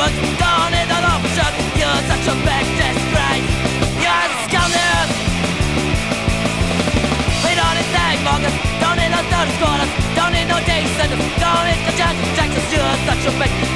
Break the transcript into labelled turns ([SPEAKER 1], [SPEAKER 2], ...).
[SPEAKER 1] was gone in an option You're such a big disgrace You're a scoundrel. We don't need sandmongers Don't need no dirty squatters Don't need no decent Don't need the jack Jackson's You're such a big